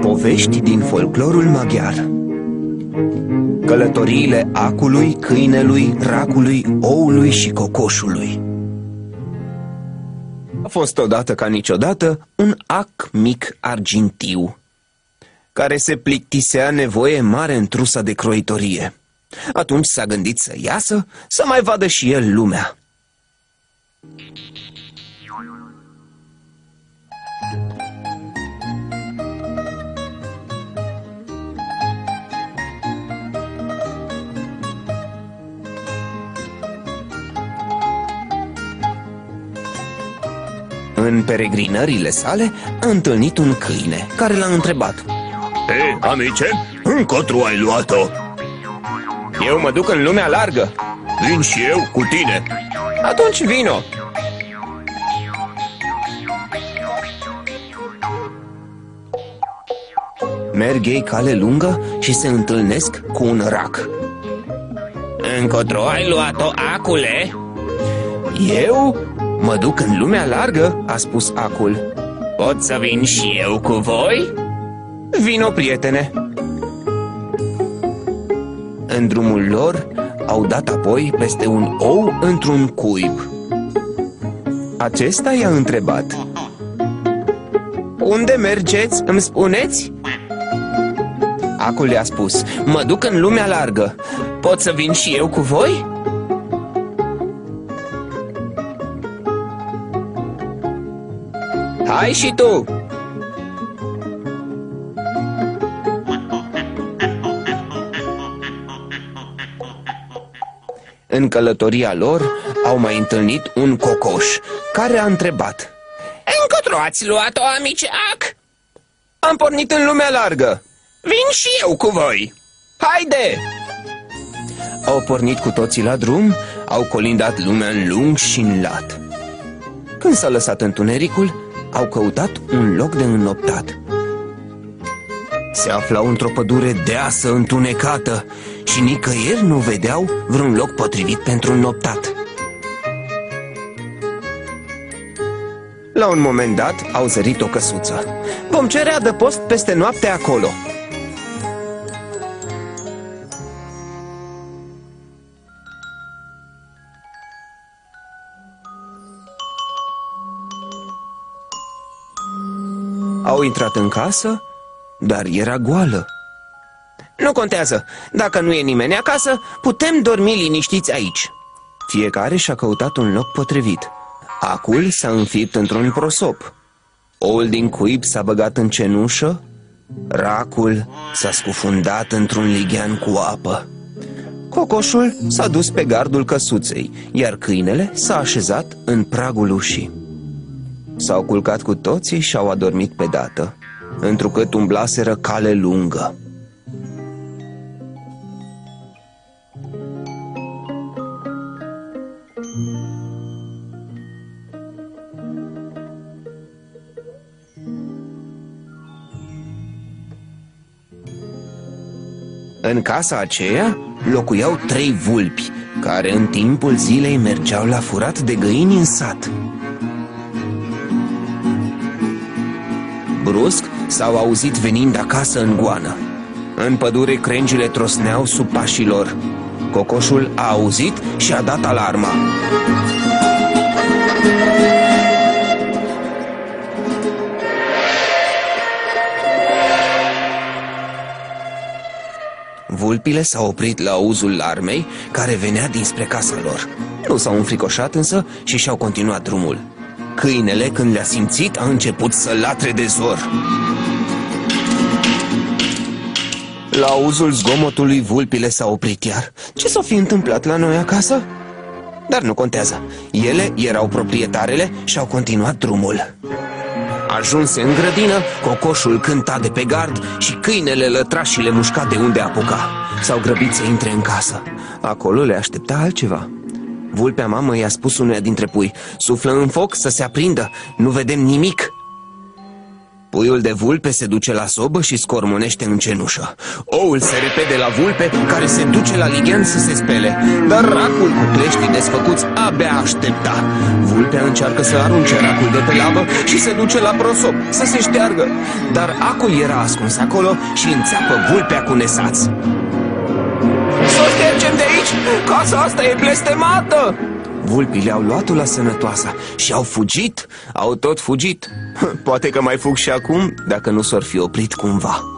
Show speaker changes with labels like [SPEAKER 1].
[SPEAKER 1] Povești din folclorul maghiar. Călătoriile acului, câinelui, racului, oului și cocoșului. A fost odată ca niciodată un ac mic argintiu Care se plictisea nevoie mare în trusa de croitorie. Atunci s-a gândit să iasă, să mai vadă și el lumea. În peregrinările sale a întâlnit un câine care l-a întrebat
[SPEAKER 2] Hei, amice, încotru ai luat-o?
[SPEAKER 1] Eu mă duc în lumea largă
[SPEAKER 2] Vin și eu cu tine
[SPEAKER 1] Atunci vino Merg ei cale lungă și se întâlnesc cu un rac
[SPEAKER 3] Încotro ai luat-o, acule?
[SPEAKER 1] Eu Mă duc în lumea largă, a spus acul
[SPEAKER 3] Pot să vin și eu cu voi?
[SPEAKER 1] Vino, prietene În drumul lor au dat apoi peste un ou într-un cuib Acesta i-a întrebat Unde mergeți, îmi spuneți? Acul i-a spus Mă duc în lumea largă Pot să vin și eu cu voi? Hai și tu! În călătoria lor au mai întâlnit un cocoș care a întrebat
[SPEAKER 3] Încotro ați luat-o, amice ac?
[SPEAKER 1] Am pornit în lumea largă
[SPEAKER 3] Vin și eu cu voi
[SPEAKER 1] Haide! Au pornit cu toții la drum, au colindat lumea în lung și în lat Când s-a lăsat întunericul, au căutat un loc de înnoptat. Se aflau într-o pădure deasă întunecată și nicăieri nu vedeau vreun loc potrivit pentru înnoptat. La un moment dat au zărit o căsuță. Vom cere adăpost peste noapte acolo. Au intrat în casă, dar era goală. Nu contează. Dacă nu e nimeni acasă, putem dormi liniștiți aici. Fiecare și-a căutat un loc potrivit. Acul s-a înfipt într-un prosop. Oul din cuib s-a băgat în cenușă. Racul s-a scufundat într-un lighean cu apă. Cocoșul s-a dus pe gardul căsuței, iar câinele s-a așezat în pragul ușii. S-au culcat cu toții și au adormit pe dată, întrucât umblaseră cale lungă. În casa aceea locuiau trei vulpi, care în timpul zilei mergeau la furat de găini în sat. Brusc s-au auzit venind acasă în goană. În pădure crengile trosneau sub pașii lor. Cocoșul a auzit și a dat alarma. Vulpile s-au oprit la auzul larmei care venea dinspre casa lor. Nu s-au înfricoșat însă și și-au continuat drumul. Câinele, când le-a simțit, a început să latre de zor. La auzul zgomotului, vulpile s-au oprit iar. Ce s-o fi întâmplat la noi acasă? Dar nu contează. Ele erau proprietarele și au continuat drumul. Ajunse în grădină, cocoșul cânta de pe gard și câinele lătra și le mușca de unde apuca. S-au grăbit să intre în casă. Acolo le aștepta altceva. Vulpea mamă i-a spus unuia dintre pui Suflă în foc să se aprindă, nu vedem nimic Puiul de vulpe se duce la sobă și scormonește în cenușă. Oul se repede la vulpe, care se duce la lighen să se spele. Dar racul cu cleștii desfăcuți abia aștepta. Vulpea încearcă să arunce racul de pe labă și se duce la prosop să se șteargă. Dar acul era ascuns acolo și înțeapă vulpea cu nesați.
[SPEAKER 3] Casa asta e blestemată!
[SPEAKER 1] Vulpile au luat-o la sănătoasa și au fugit, au tot fugit. Poate că mai fug și acum, dacă nu s-or fi oprit cumva.